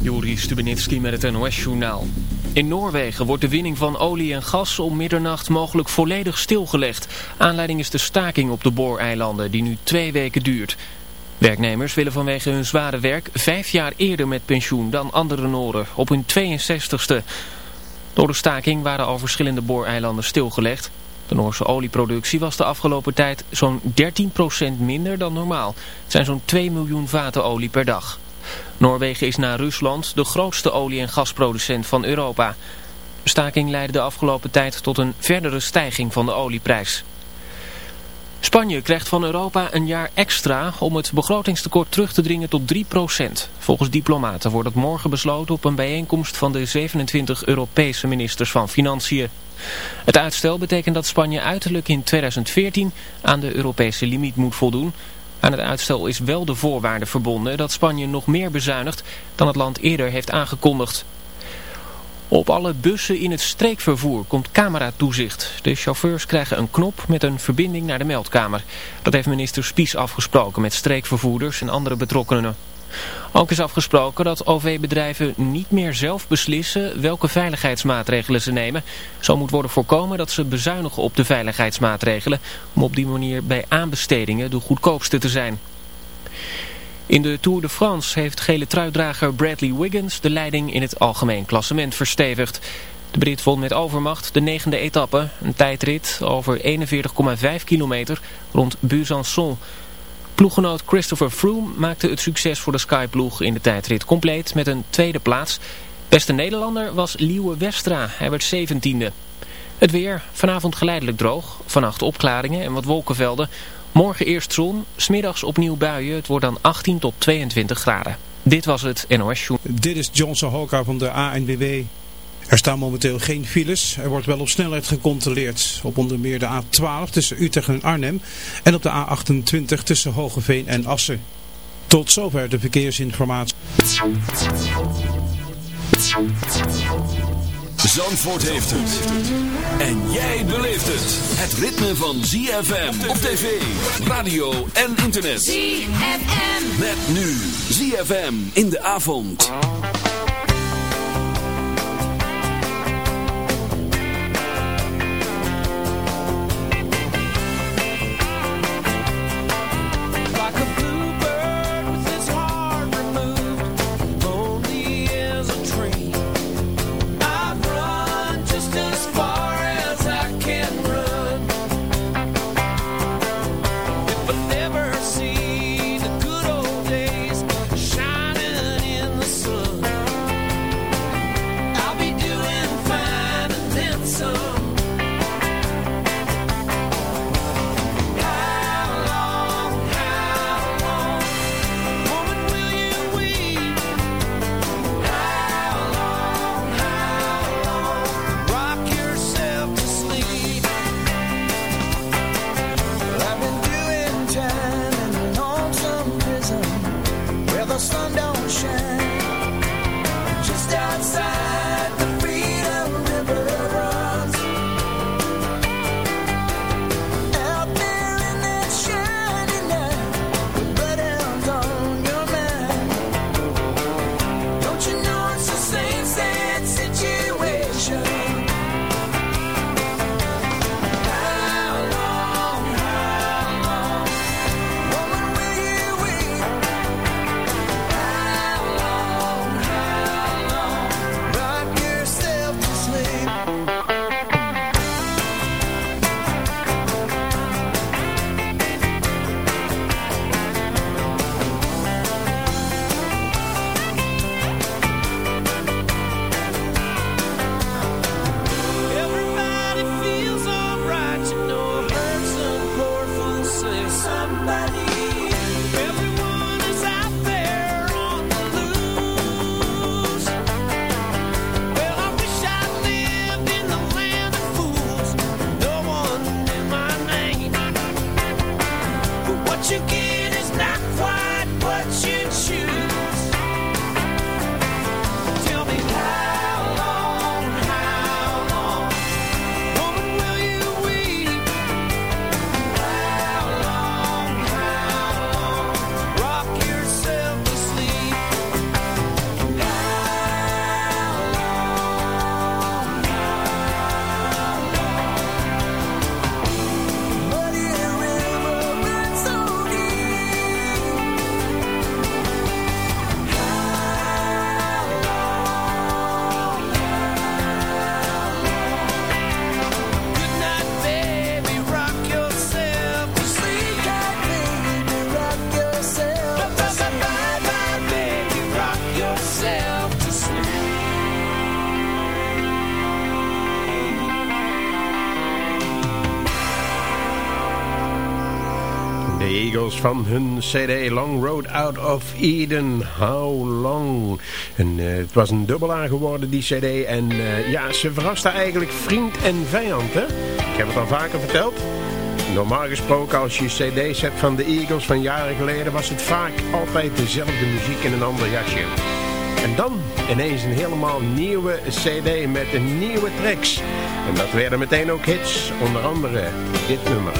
Juri Stubenitski met het NOS-journaal. In Noorwegen wordt de winning van olie en gas om middernacht mogelijk volledig stilgelegd. Aanleiding is de staking op de booreilanden die nu twee weken duurt. Werknemers willen vanwege hun zware werk vijf jaar eerder met pensioen dan andere Noren, op hun 62ste. Door de staking waren al verschillende booreilanden stilgelegd. De Noorse olieproductie was de afgelopen tijd zo'n 13% minder dan normaal. Het zijn zo'n 2 miljoen vaten olie per dag. Noorwegen is na Rusland de grootste olie- en gasproducent van Europa. De staking leidde de afgelopen tijd tot een verdere stijging van de olieprijs. Spanje krijgt van Europa een jaar extra om het begrotingstekort terug te dringen tot 3%. Volgens diplomaten wordt het morgen besloten op een bijeenkomst van de 27 Europese ministers van Financiën. Het uitstel betekent dat Spanje uiterlijk in 2014 aan de Europese limiet moet voldoen... Aan het uitstel is wel de voorwaarde verbonden dat Spanje nog meer bezuinigt dan het land eerder heeft aangekondigd. Op alle bussen in het streekvervoer komt cameratoezicht. De chauffeurs krijgen een knop met een verbinding naar de meldkamer. Dat heeft minister Spies afgesproken met streekvervoerders en andere betrokkenen. Ook is afgesproken dat OV-bedrijven niet meer zelf beslissen welke veiligheidsmaatregelen ze nemen. Zo moet worden voorkomen dat ze bezuinigen op de veiligheidsmaatregelen om op die manier bij aanbestedingen de goedkoopste te zijn. In de Tour de France heeft gele truitdrager Bradley Wiggins de leiding in het algemeen klassement verstevigd. De Brit won met overmacht de negende etappe, een tijdrit over 41,5 kilometer rond Besançon. Ploeggenoot Christopher Froome maakte het succes voor de Sky-ploeg in de tijdrit compleet met een tweede plaats. Beste Nederlander was Liewe Westra, hij werd 17e. Het weer, vanavond geleidelijk droog, vannacht opklaringen en wat wolkenvelden. Morgen eerst zon, smiddags opnieuw buien, het wordt dan 18 tot 22 graden. Dit was het NOS Show. Dit is Johnson Hoka van de ANWB. Er staan momenteel geen files. Er wordt wel op snelheid gecontroleerd. Op onder meer de A12 tussen Utrecht en Arnhem. En op de A28 tussen Hogeveen en Assen. Tot zover de verkeersinformatie. Zandvoort heeft het. En jij beleeft het. Het ritme van ZFM op tv, radio en internet. ZFM. Met nu ZFM in de avond. Eagles van hun cd Long Road Out of Eden. How long? En uh, het was een dubbelaar geworden die cd. En uh, ja, ze verraste eigenlijk vriend en vijand. Hè? Ik heb het al vaker verteld. Normaal gesproken als je cd's hebt van de Eagles van jaren geleden... was het vaak altijd dezelfde muziek in een ander jasje. En dan ineens een helemaal nieuwe cd met nieuwe tracks. En dat werden meteen ook hits, onder andere dit nummer.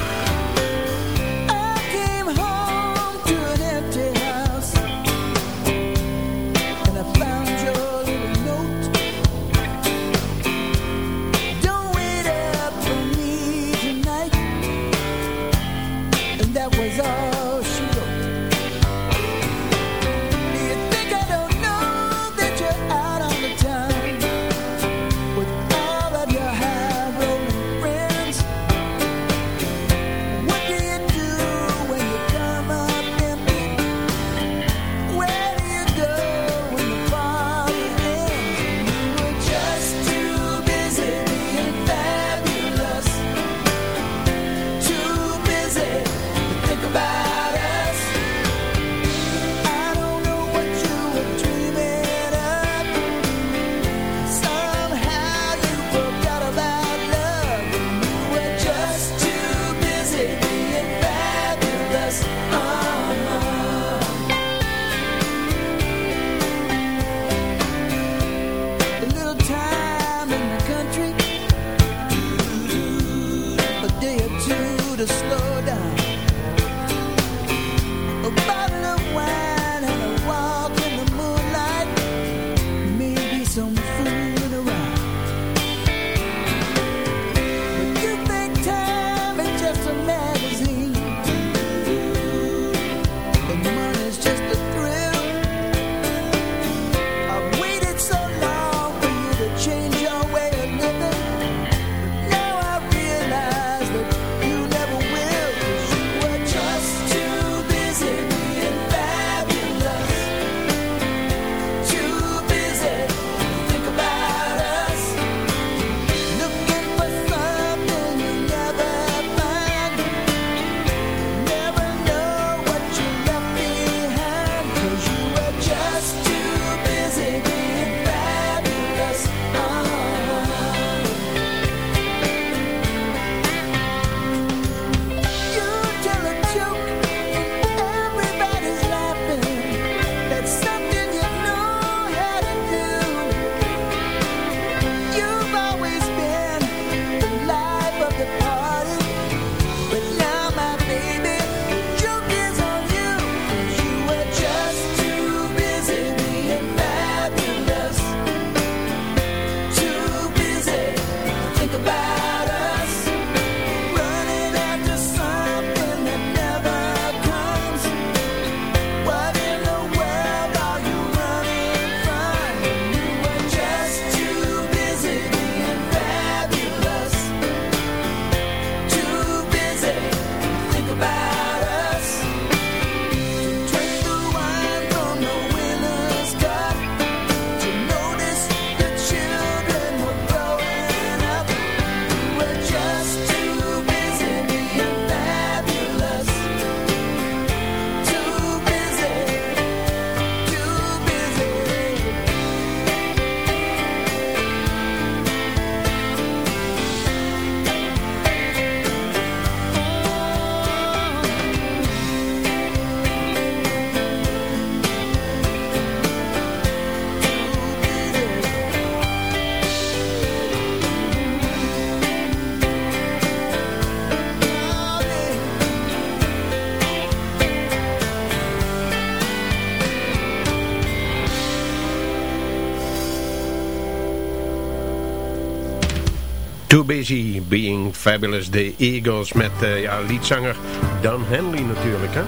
Being Fabulous, The Eagles met uh, ja, liedzanger Don Henley natuurlijk. Hè?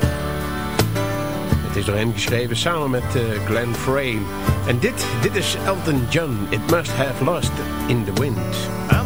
Het is door hem geschreven samen met uh, Glenn Frey. En dit, dit is Elton John, It Must Have Lost in the Wind.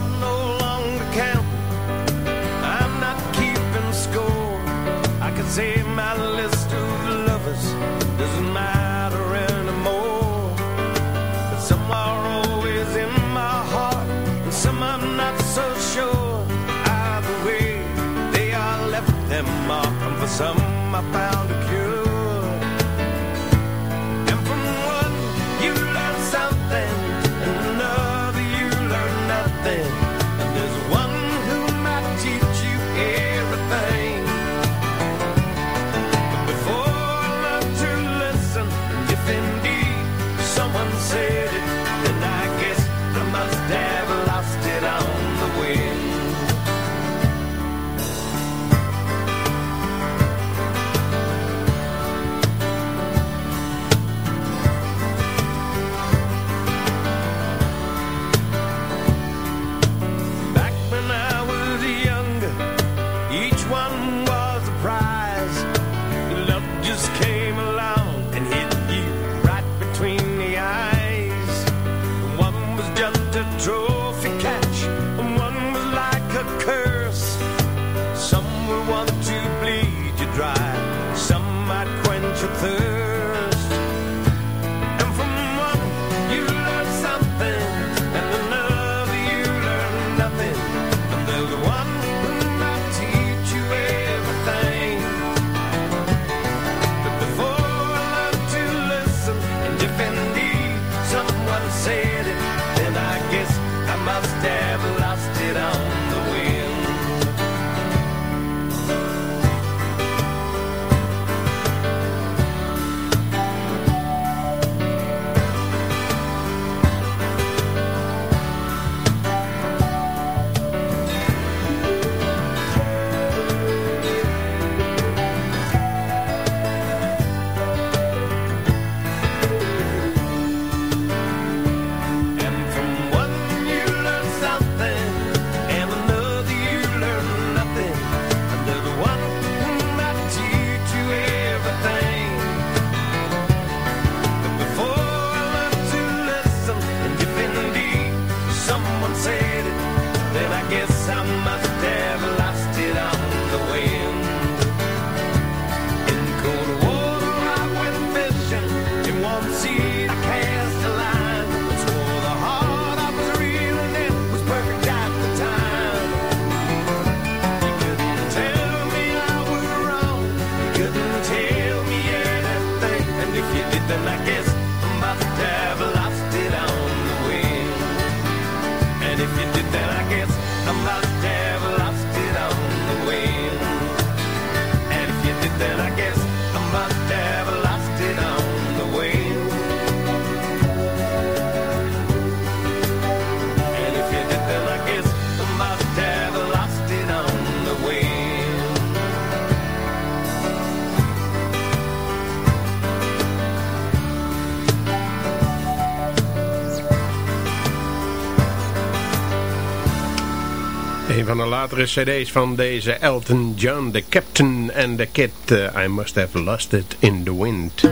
van de latere cd's van deze Elton John, The Captain and the Kid. Eh, I Must Have Lost It in the Wind.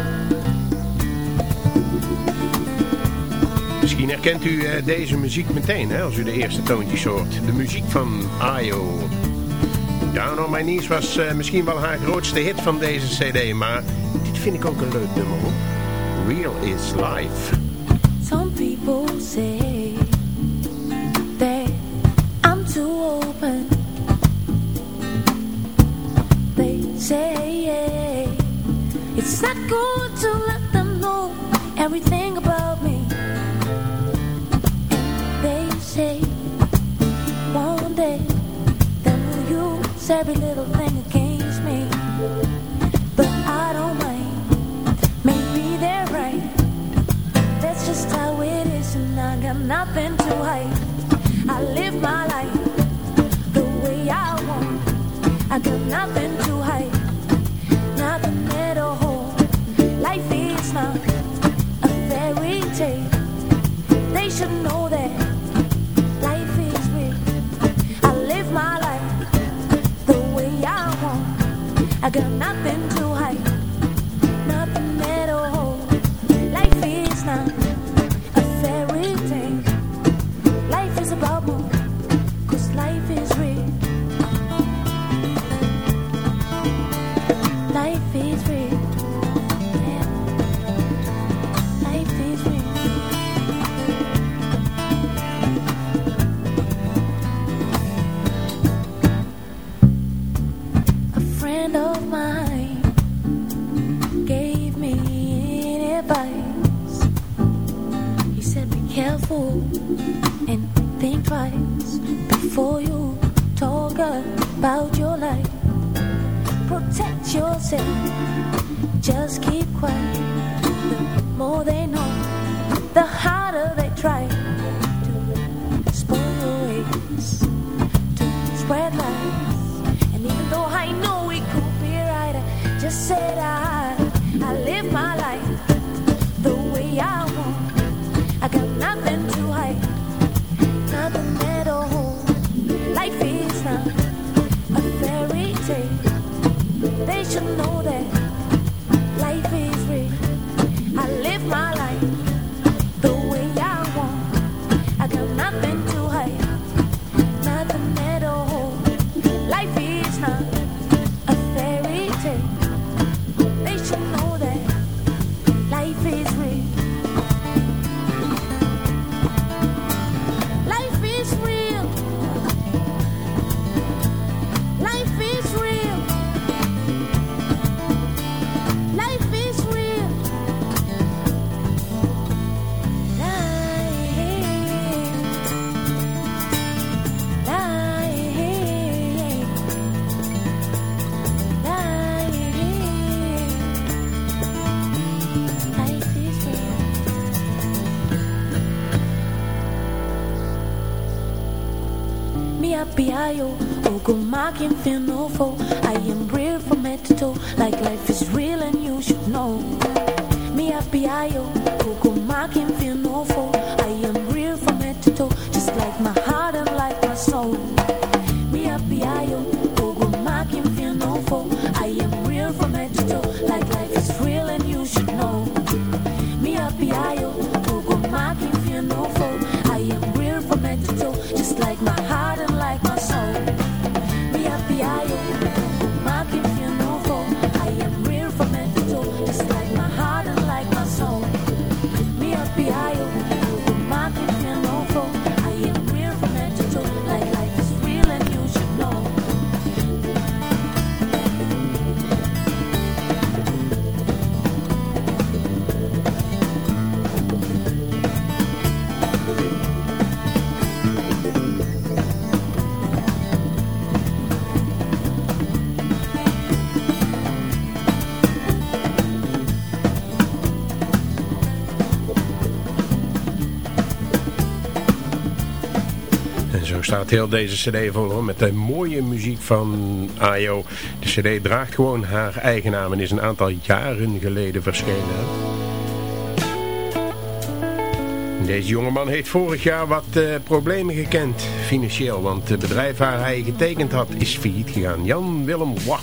Misschien herkent u eh, deze muziek meteen hè, als u de eerste toontjes hoort. De muziek van Ayo. Down on My Knees was eh, misschien wel haar grootste hit van deze cd, maar dit vind ik ook een leuk nummer. Real is Life. Some people say good to let them know everything about me. And they say one day they'll use every little thing against me. But I don't mind, maybe they're right. That's just how it is, and I got nothing to hide. I live my life the way I want, I got nothing to hide. They should know that life is real. I live my life the way I want. I got nothing to gumaki infinofo I am real Heel deze cd vol hoor, met de mooie muziek van Ayo. De cd draagt gewoon haar eigen naam en is een aantal jaren geleden verschenen. Deze jongeman heeft vorig jaar wat eh, problemen gekend, financieel. Want het bedrijf waar hij getekend had is failliet gegaan. Jan Willem Wah.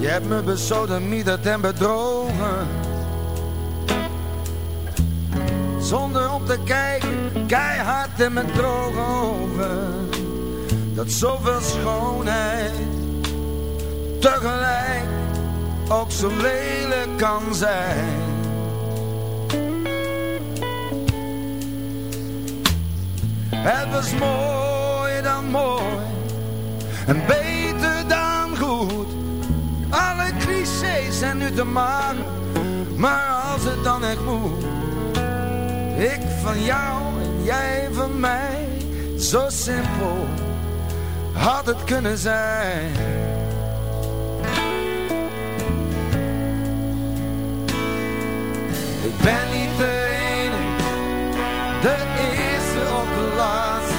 Je hebt me besodemieterd en bedrogen Zonder op te kijken, keihard in mijn droge ogen Dat zoveel schoonheid tegelijk ook zo lelijk kan zijn Het was mooier dan mooi en beter dan goed alle clichés zijn nu te maken, maar als het dan echt moet. Ik van jou en jij van mij, zo simpel had het kunnen zijn. Ik ben niet de enige, de eerste of de laatste.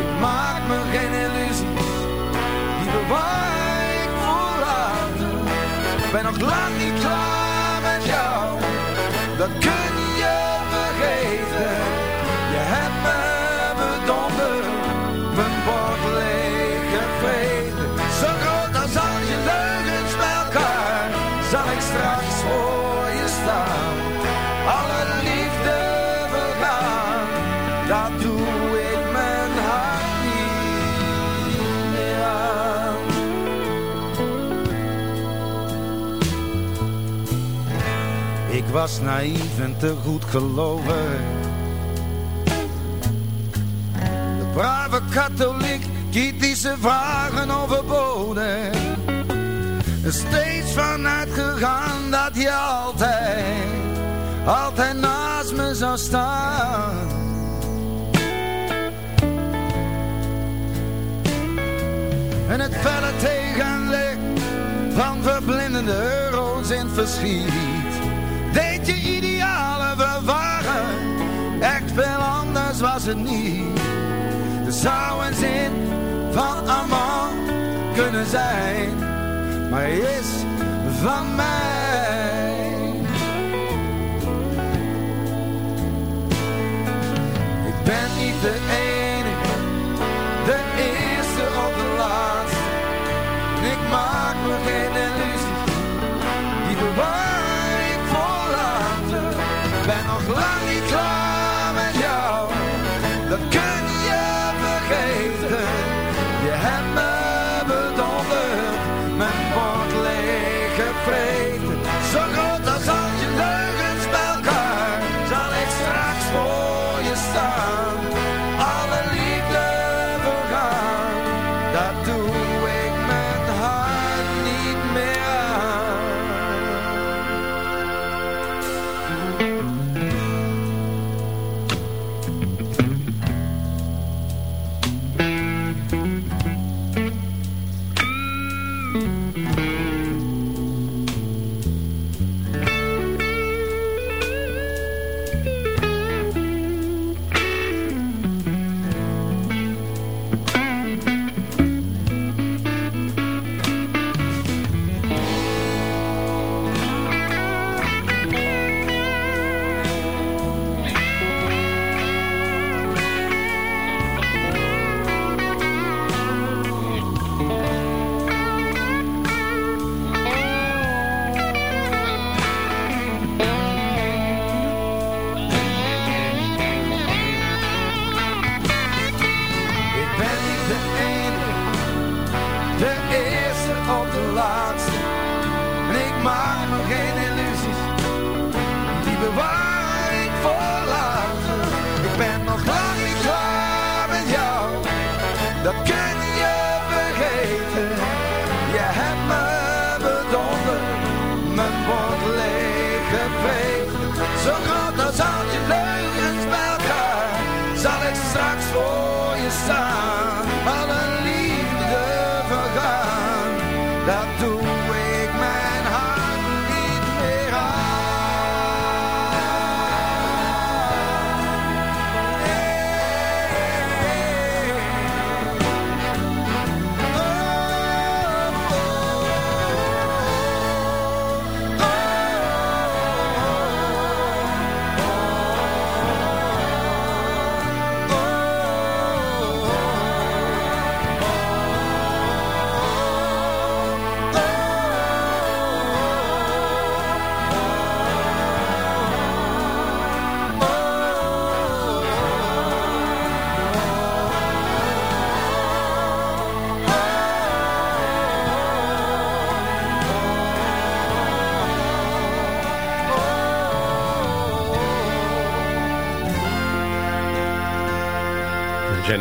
Ik maak me geen illusies, die bewaar ik voor. Ik ben nog lang niet klaar met jou, dat kun was naïef en te goed gelovig. De brave katholiek, kritische vragen overboden. Er steeds vanuit gegaan dat je altijd, altijd naast me zou staan. En het felle tegenlicht van verblindende euro's in verschiet echt je idealen vervagen. Echt veel anders was het niet. Er zou een zin van allemaal kunnen zijn, maar is van mij. Ik ben niet de enige dat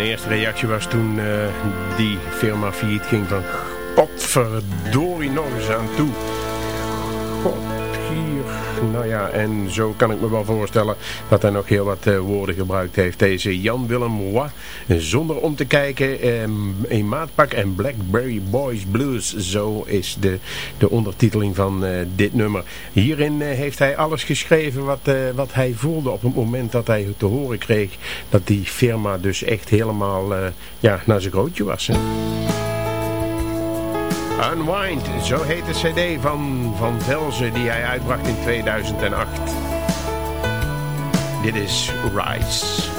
Zijn eerste reactie was toen eh, die firma failliet ging van... Potverdorie nog eens aan toe. Nou ja, en zo kan ik me wel voorstellen dat hij nog heel wat eh, woorden gebruikt heeft. Deze Jan Willem Roy. Zonder om te kijken, een maatpak en Blackberry Boys Blues. Zo is de, de ondertiteling van eh, dit nummer. Hierin eh, heeft hij alles geschreven wat, wat hij voelde op het moment dat hij te horen kreeg dat die firma dus echt helemaal ja, naar zijn grootje was. Hè? Unwind, zo heet de cd van Van Velzen die hij uitbracht in 2008. Dit is Rise.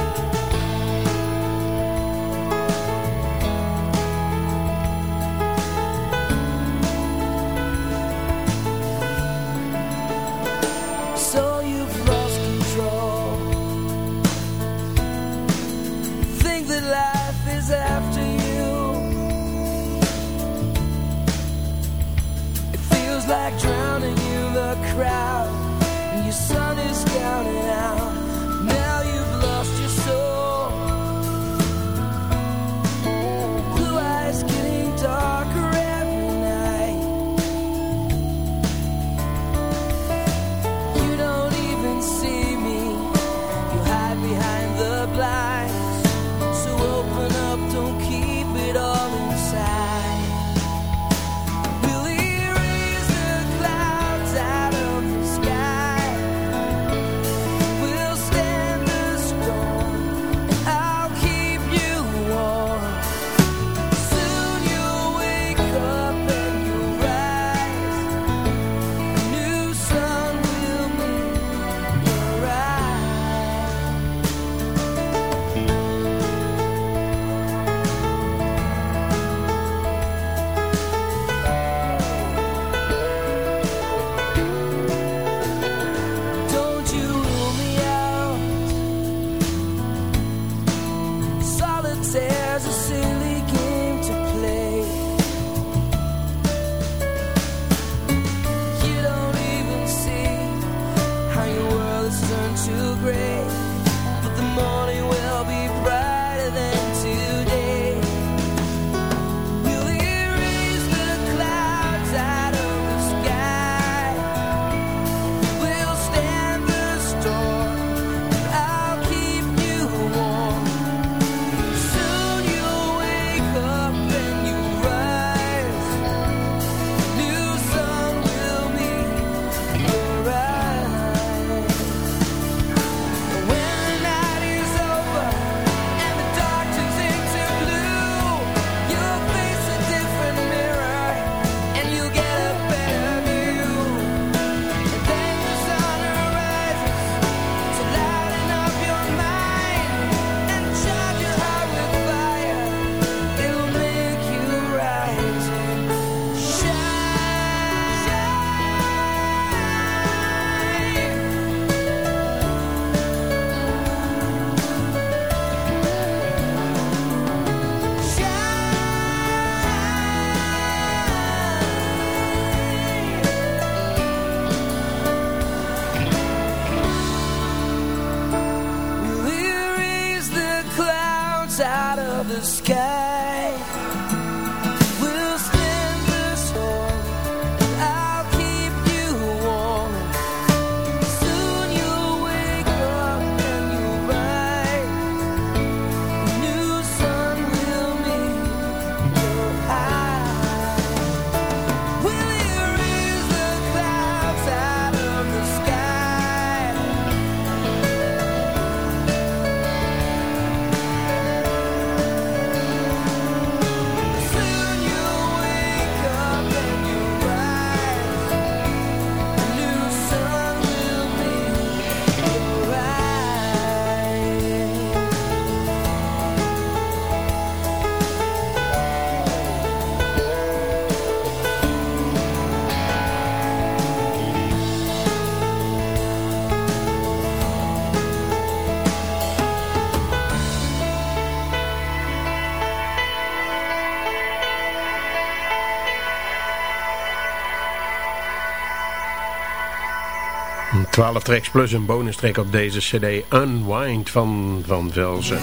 12 tracks plus een bonus track op deze cd Unwind van Van Velzen.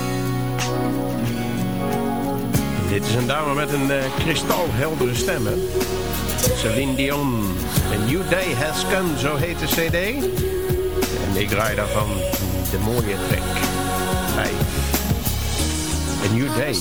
Dit is een dame met een eh, kristalheldere stem. Hè? Celine Dion. A New Day Has Come, zo heet de cd. En ik draai daarvan de mooie track. A New Day.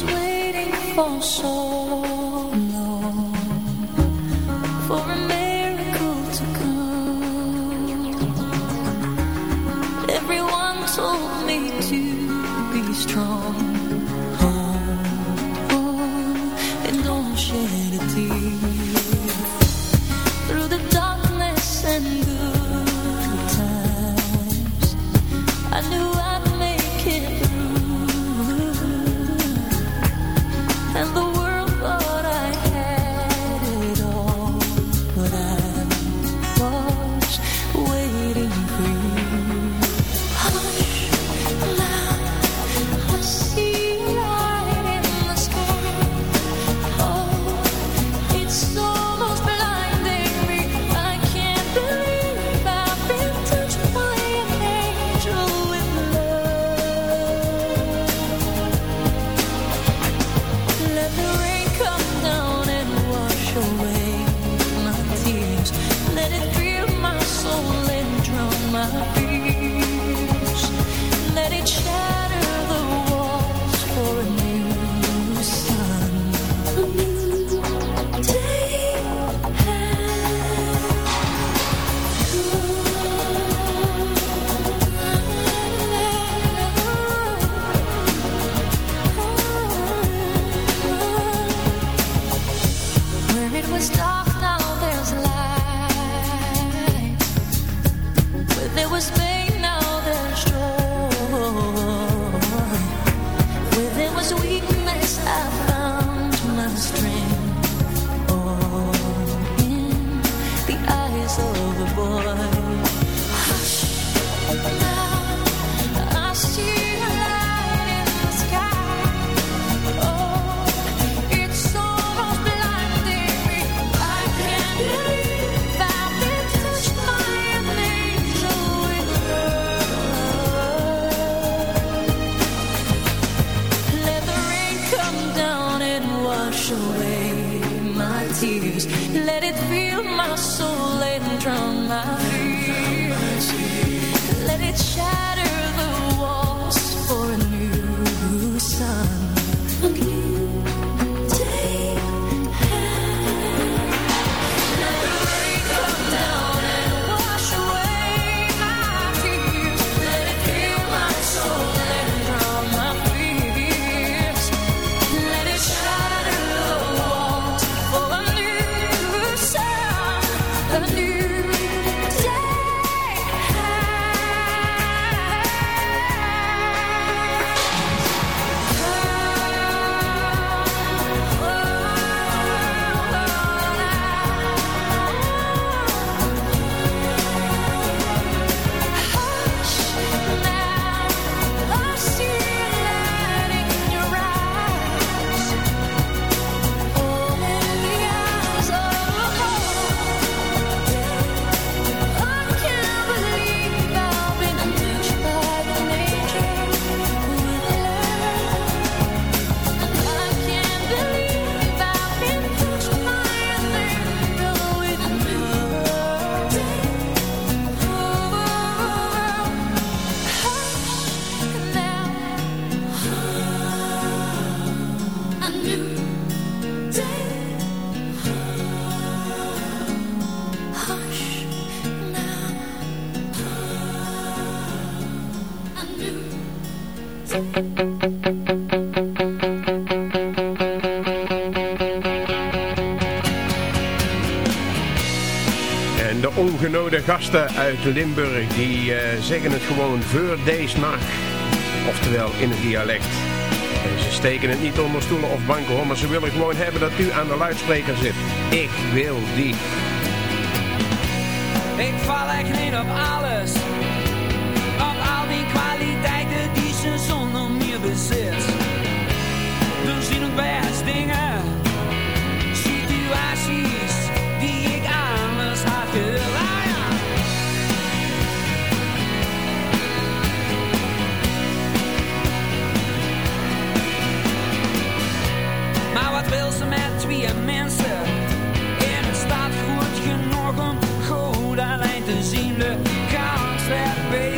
my tears. Let it fill my soul and drown my fears. Let it shine. Limburg, die eh, zeggen het gewoon voor deze nacht. Oftewel in het dialect. Ze steken het niet onder stoelen of banken hoor, maar ze willen gewoon hebben dat u aan de luidspreker zit. Ik wil die. Ik val echt niet op alles. Op al die kwaliteiten die ze zonder meer bezit. Dan zien ook best dingen. Wil ze met twee mensen? En het staat goed genoeg om goed alleen te zien. De kans werd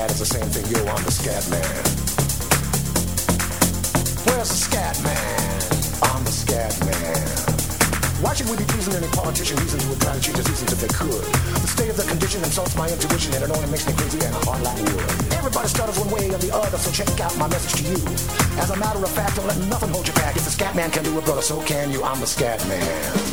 Scat is the same thing. Yo, I'm the scat man. Where's the scat man? I'm the scat man. Why should we be pleasing any politician reason who would try to cheat the seasons if they could? The state of the condition insults my intuition and it only makes me crazy and hard like wood. Everybody stutters one way or the other, so check out my message to you. As a matter of fact, don't let nothing hold you back. If the scat man can do it, brother, so can you. I'm the scat man.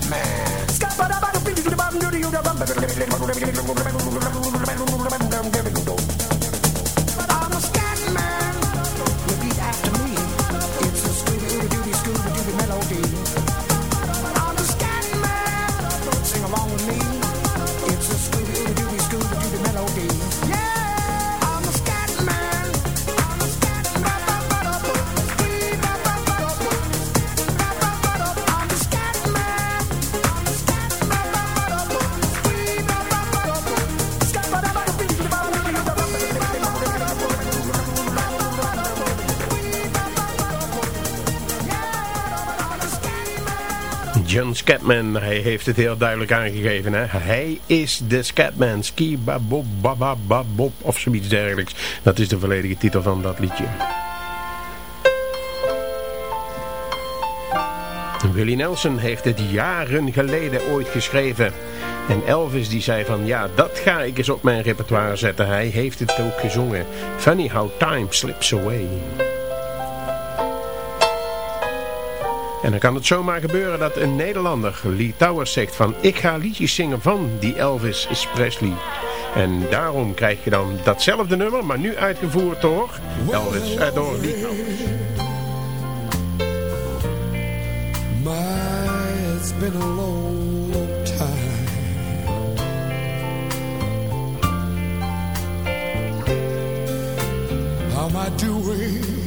Batman. Scatman, hij heeft het heel duidelijk aangegeven. Hè? Hij is de Scatman. Ski babob babababob of zoiets dergelijks. Dat is de volledige titel van dat liedje. Willie Nelson heeft het jaren geleden ooit geschreven. En Elvis die zei van ja, dat ga ik eens op mijn repertoire zetten. Hij heeft het ook gezongen. Funny how time slips away. En dan kan het zomaar gebeuren dat een Nederlander, Lee Towers, zegt van... ik ga liedjes zingen van die Elvis Presley. En daarom krijg je dan datzelfde nummer, maar nu uitgevoerd door Elvis, eh, door Lee. My, been a long time. How am I doing?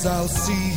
Guess I'll see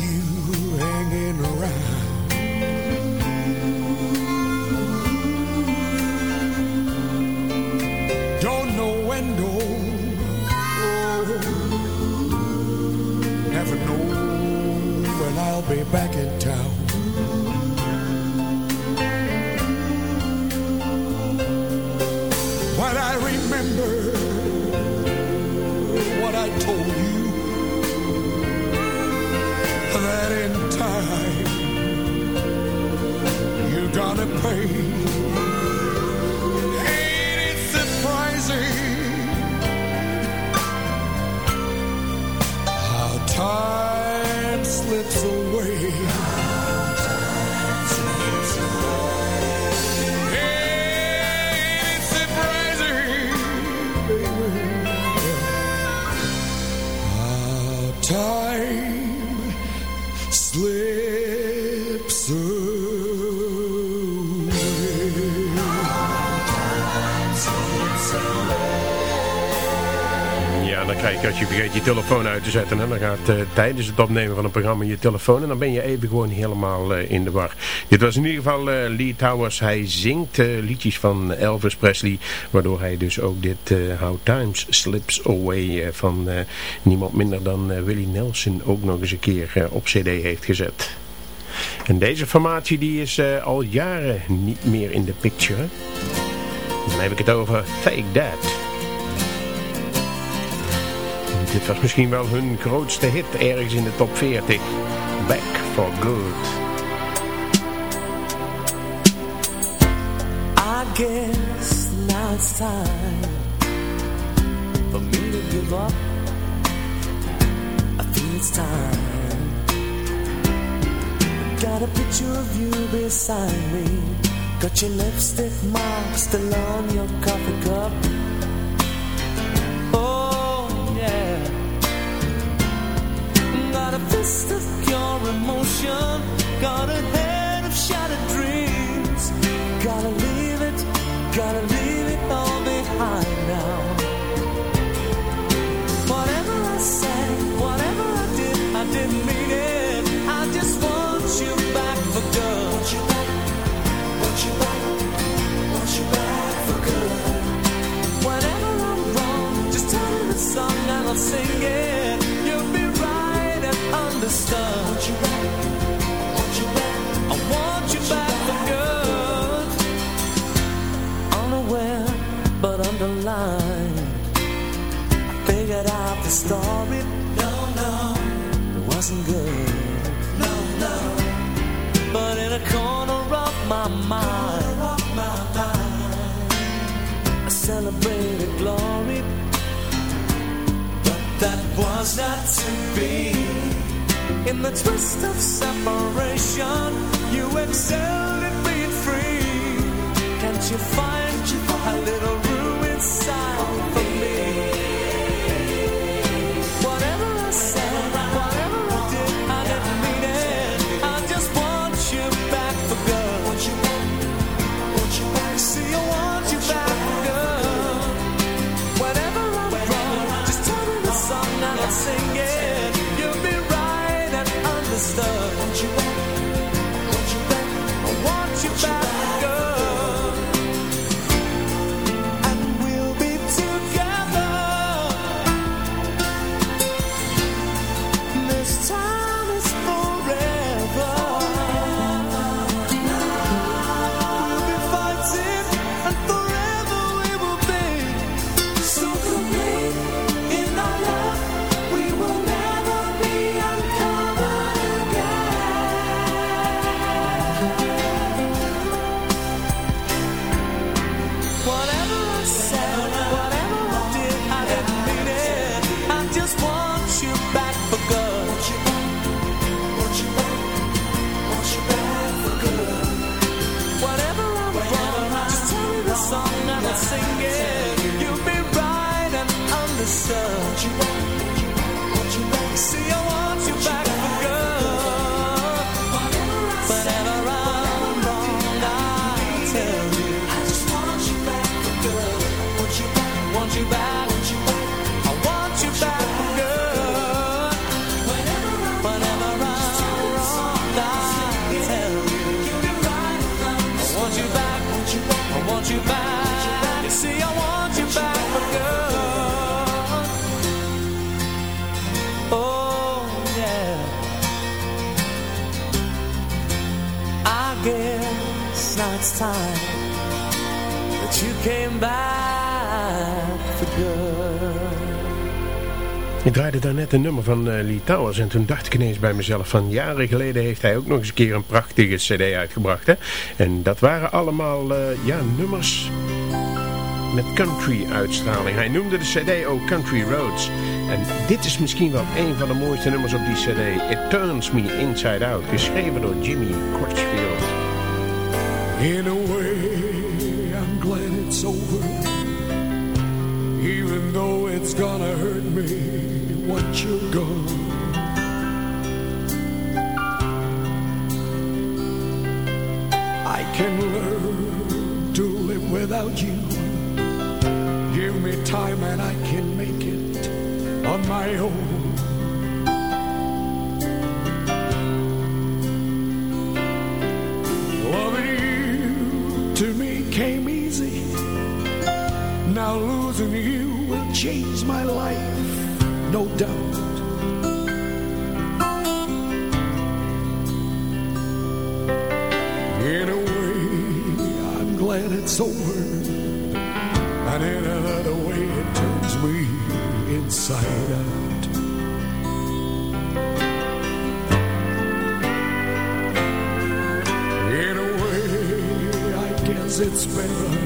Je als je vergeet je telefoon uit te zetten. Hè, dan gaat eh, tijdens het opnemen van een programma je telefoon. En dan ben je even gewoon helemaal eh, in de war. Dit was in ieder geval eh, Lee Towers. Hij zingt liedjes van Elvis Presley. Waardoor hij dus ook dit How Times Slips Away van niemand minder dan Willie Nelson ook nog eens een keer op cd heeft gezet. En deze formatie die is al jaren niet meer in de picture. Dan heb ik het over Take That. Dit was misschien wel hun grootste hit ergens in de top 40. Back for Good. I guess now time for me to give up. I feel it's time. Got a picture of you beside me. Got your lipstick mark still on your coffee cup. Got of pure emotion. Got a head of shattered dreams. Gotta leave it, gotta leave it all behind now. Whatever I said, whatever I did, I didn't mean it. I just want you back for good. Want you back, want you back, want you back for good. Whenever I'm wrong, just tell me the song and I'll sing it. Celebrated glory. But that was not to be. In the twist of separation, you excelled at being free. Can't you find a little room inside for me? Song and I'll sing it. You'll be right and understood. Want you back, want you back. See, I want came back for good. Ik draaide daar net een nummer van eh, Lee Towers en toen dacht ik ineens bij mezelf van jaren geleden heeft hij ook nog eens een keer een prachtige cd uitgebracht. Hè? En dat waren allemaal eh, ja, nummers met country uitstraling. Hij noemde de cd ook Country Roads. En dit is misschien wel een van de mooiste nummers op die cd. It Turns Me Inside Out, geschreven door Jimmy Crutchfield. In a way, it's over. Even though it's gonna hurt me once you're gone. I can learn to live without you. Give me time and I can make it on my own. Loving you to me came easy. Now losing you will change my life, no doubt. In a way, I'm glad it's over. And in another way, it turns me inside out. In a way, I guess it's better.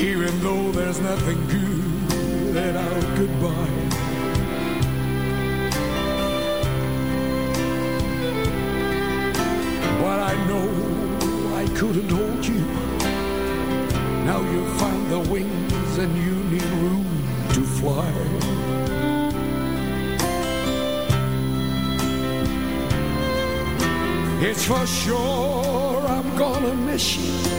Even though there's nothing good in our goodbye. But I know I couldn't hold you. Now you've found the wings and you need room to fly. It's for sure I'm gonna miss you.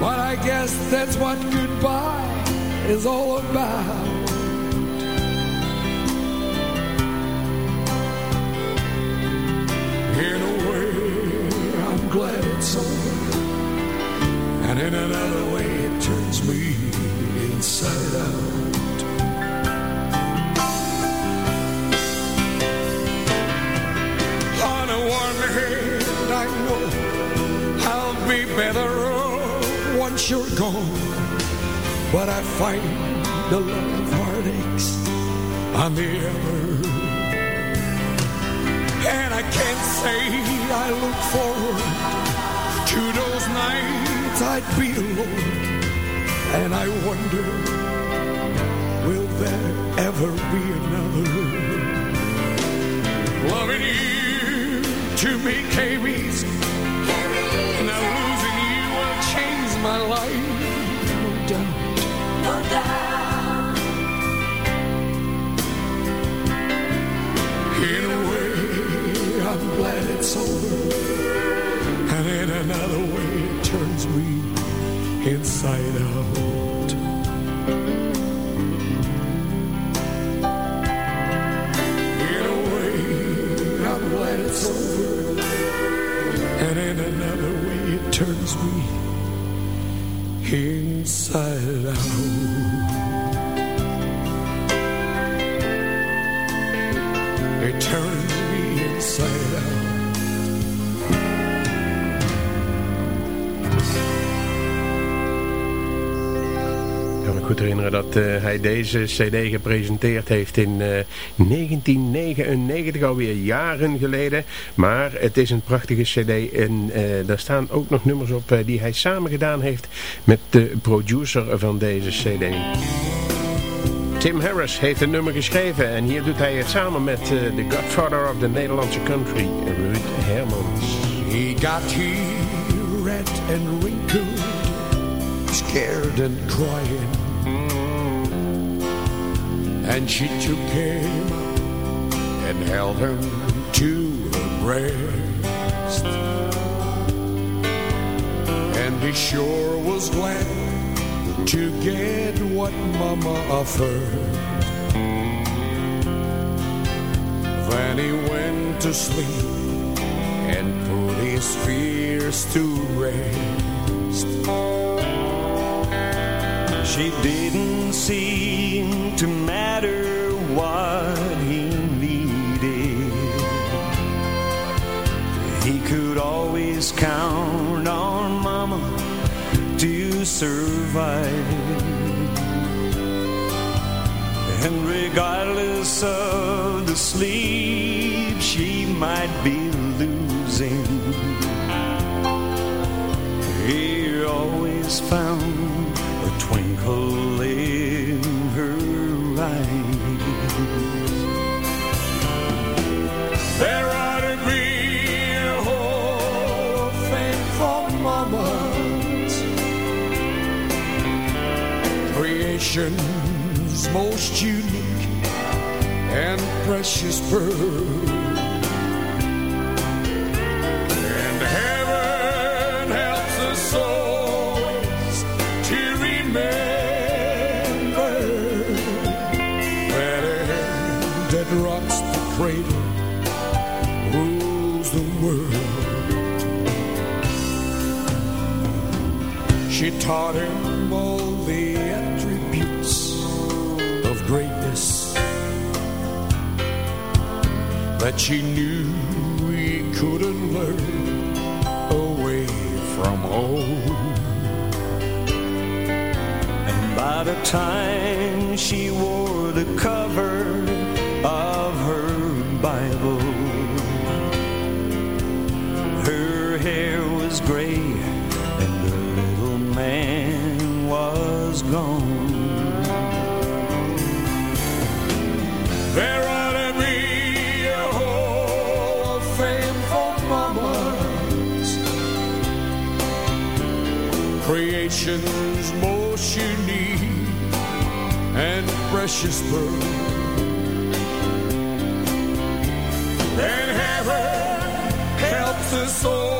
But I guess that's what goodbye is all about. A lot of heartaches on the other. And I can't say I look forward to those nights I'd be alone. And I wonder, will there ever be another? Loving you to me came easy. Now losing you will change my life, no doubt. No doubt. Inside goed herinneren dat eh, hij deze cd gepresenteerd heeft in eh, 1999, alweer jaren geleden. Maar het is een prachtige cd en eh, daar staan ook nog nummers op eh, die hij samen gedaan heeft met de producer van deze cd. Tim Harris heeft een nummer geschreven en hier doet hij het samen met de godfather of the Nederlandse country, Ruud Hermans. He got here red and wrinkled, scared and crying. And she took him and held him to her breast. And he sure was glad to get what Mama offered. Then he went to sleep and put his fears to rest. She didn't seem to matter what he needed. He could always count on Mama to survive. And regardless of the sleep she might be losing, most unique and precious bird. And heaven helps us always to remember that hand that rocks the cradle rules the world. She taught him she knew he couldn't learn away from home. And by the time she wore oceans more she needs and precious pearl. and heaven helps us all.